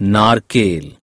नारकेल